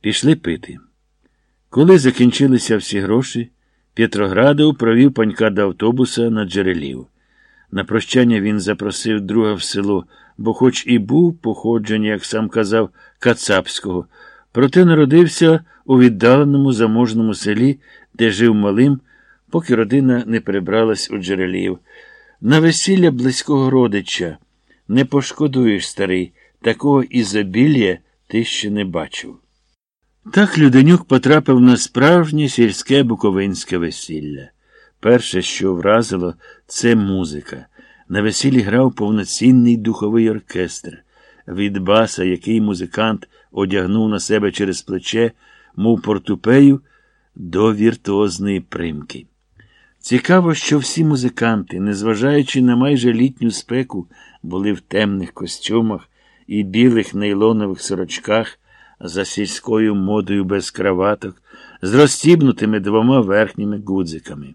Пішли пити. Коли закінчилися всі гроші, Петроградов провів панька до автобуса на джерелів. На прощання він запросив друга в село, бо, хоч і був походження, як сам казав, Кацапського, проте народився у віддаленому заможному селі, де жив малим, поки родина не перебралась у джерелів. На весілля близького родича. Не пошкодуєш, старий, такого ізобілля ти ще не бачив. Так Люденюк потрапив на справжнє сільське буковинське весілля. Перше, що вразило, це музика. На весіллі грав повноцінний духовий оркестр. Від баса, який музикант одягнув на себе через плече, мов портупею, до віртуозної примки. Цікаво, що всі музиканти, незважаючи на майже літню спеку, були в темних костюмах і білих нейлонових сорочках за сільською модою без краваток, з розстібнутими двома верхніми гудзиками.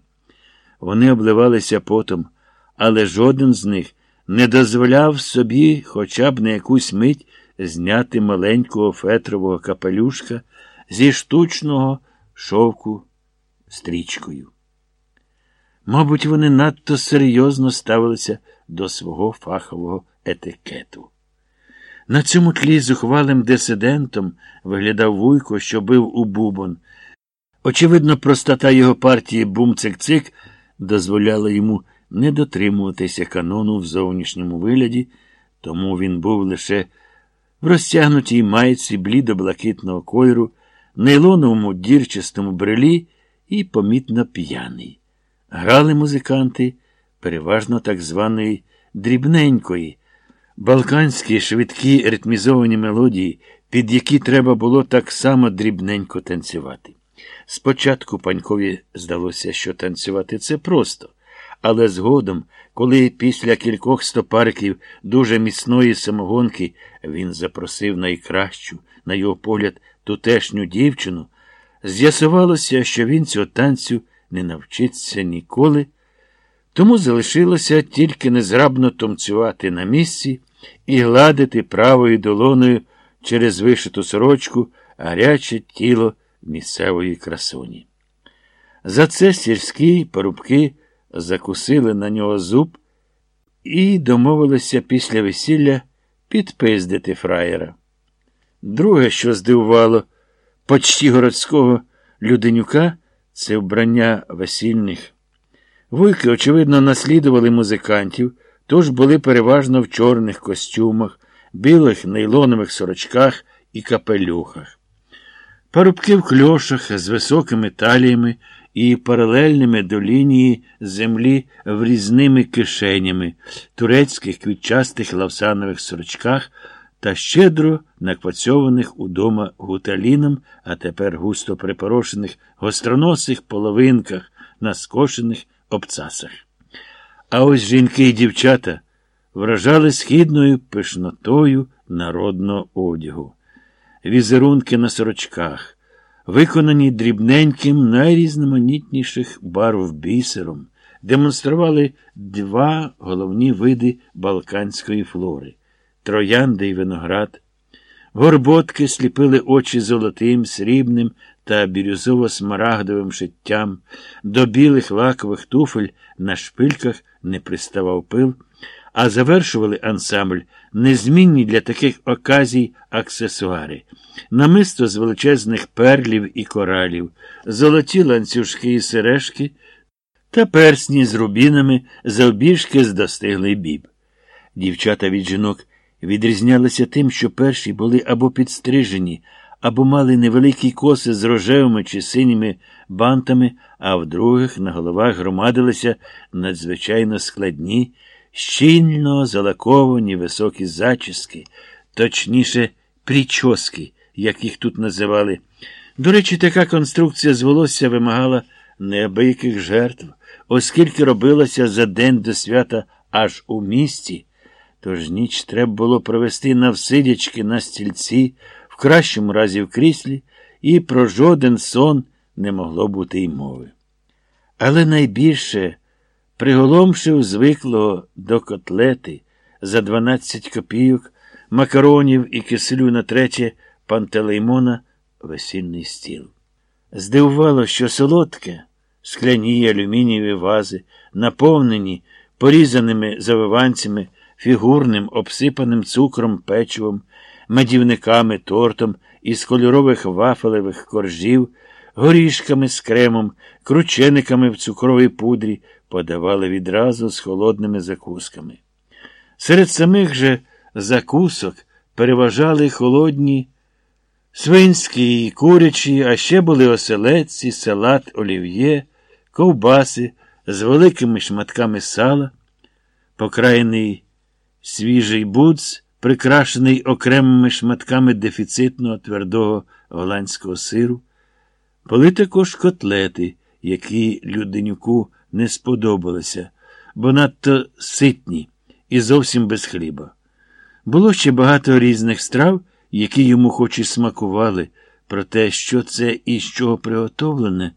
Вони обливалися потом, але жоден з них не дозволяв собі хоча б на якусь мить зняти маленького фетрового капелюшка зі штучного шовку стрічкою. Мабуть, вони надто серйозно ставилися до свого фахового етикету. На цьому тлі зухвалим дисидентом виглядав вуйко, що бив у бубон. Очевидно, простота його партії бум-цик-цик дозволяла йому не дотримуватися канону в зовнішньому вигляді, тому він був лише в розтягнутій майці блідо-блакитного кольору, нейлоновому дірчастому брелі і помітно п'яний. Грали музиканти, переважно так званої дрібненької, балканські швидкі ритмізовані мелодії, під які треба було так само дрібненько танцювати. Спочатку панькові здалося, що танцювати це просто, але згодом, коли після кількох стопарків дуже міцної самогонки він запросив найкращу, на його погляд, тутешню дівчину, з'ясувалося, що він цього танцю не навчиться ніколи, тому залишилося тільки незграбно томцювати на місці і гладити правою долоною через вишиту сорочку гаряче тіло місцевої красуні. За це сільські порубки закусили на нього зуб і домовилися після весілля підпиздити фраєра. Друге, що здивувало почті городського люденюка, це вбрання весільних. Вуйки, очевидно, наслідували музикантів, тож були переважно в чорних костюмах, білих нейлонових сорочках і капелюхах. Парубки в кльошах з високими таліями і паралельними до лінії землі врізними кишенями, турецьких квітчастих лавсанових сорочках та щедро наквацьованих удома гуталіном, а тепер густо припорошених гостроносих половинках на скошених обцасах. А ось жінки і дівчата вражали східною пишнотою народного одягу. Візерунки на сорочках, виконані дрібненьким найрізноманітніших барв бісером, демонстрували два головні види балканської флори троянди й виноград. Горботки сліпили очі золотим, срібним та бірюзово-смарагдовим шиттям, до білих лакових туфель на шпильках не приставав пил, а завершували ансамбль незмінні для таких оказій аксесуари, намисто з величезних перлів і коралів, золоті ланцюжки і сережки та персні з рубінами завбіжки з достиглий біб. Дівчата від жінок відрізнялися тим, що перші були або підстрижені, або мали невеликі коси з рожевими чи синіми бантами, а в других на головах громадилися надзвичайно складні, щільно залаковані високі зачіски, точніше, прически, як їх тут називали. До речі, така конструкція з волосся вимагала неабияких жертв, оскільки робилася за день до свята аж у місті. Тож ніч треба було провести навсидячки на стільці, в кращому разі в кріслі, і про жоден сон не могло бути й мови. Але найбільше приголомшив звиклого до котлети за 12 копійок, макаронів і киселю на третє Пантелеймона весільний стіл. Здивувало, що солодке, скляні алюмінієві вази, наповнені порізаними завиванцями, фігурним, обсипаним цукром, печивом, медівниками, тортом із кольорових вафелевих коржів, горішками з кремом, кручениками в цукровій пудрі подавали відразу з холодними закусками. Серед самих же закусок переважали холодні свинські і курячі, а ще були оселедці, салат, олів'є, ковбаси з великими шматками сала, покраєний свіжий буц, прикрашений окремими шматками дефіцитного твердого голландського сиру, були також котлети, які Люденюку не сподобалися, бо надто ситні і зовсім без хліба. Було ще багато різних страв, які йому хоч і смакували, про те, що це і з чого приготовлене,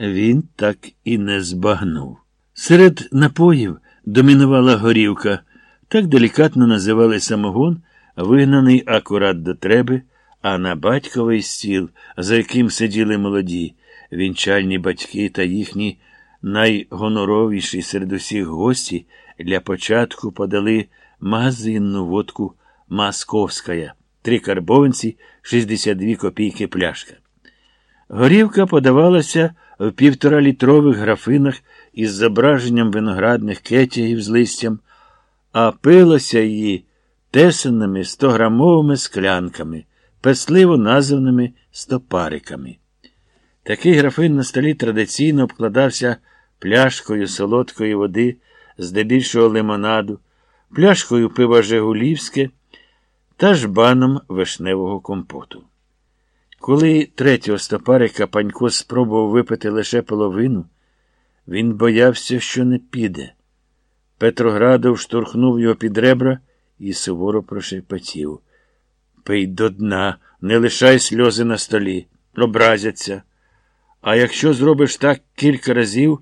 він так і не збагнув. Серед напоїв домінувала горівка, так делікатно називали самогон, вигнаний акурат до треби, а на батьковий стіл, за яким сиділи молоді, вінчальні батьки та їхні найгоноровіші серед усіх гості, для початку подали магазинну водку Московська, три карбованці, 62 копійки пляшка. Горівка подавалася в півторалітрових графинах із зображенням виноградних кетягів з листям, а пилося її тесаними стограмовими склянками, песливо названими стопариками. Такий графин на столі традиційно обкладався пляшкою солодкої води, здебільшого лимонаду, пляшкою пива Жигулівське та жбаном вишневого компоту. Коли третього стопарика Панько спробував випити лише половину, він боявся, що не піде. Петроградов штурхнув його під ребра і суворо прошепотів. Пий до дна, не лишай сльози на столі, образяться. А якщо зробиш так кілька разів,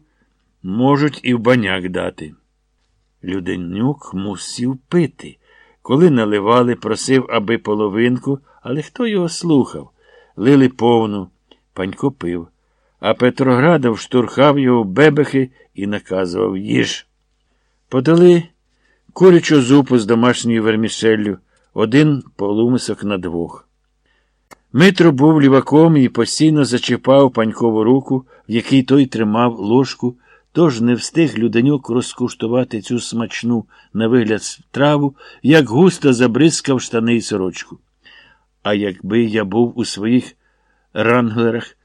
можуть і в баняк дати. Люденюк мусів пити. Коли наливали, просив, аби половинку, але хто його слухав? Лили повну, панько пив. А Петроградов штурхав його в бебехи і наказував їж. Подали курячу зупу з домашньою вермішеллю, один полумисок на двох. Митро був ліваком і постійно зачіпав панькову руку, в якій той тримав ложку, тож не встиг люденюк розкуштувати цю смачну, на вигляд страву, як густо забризкав штани й сорочку. А якби я був у своїх ранглерах,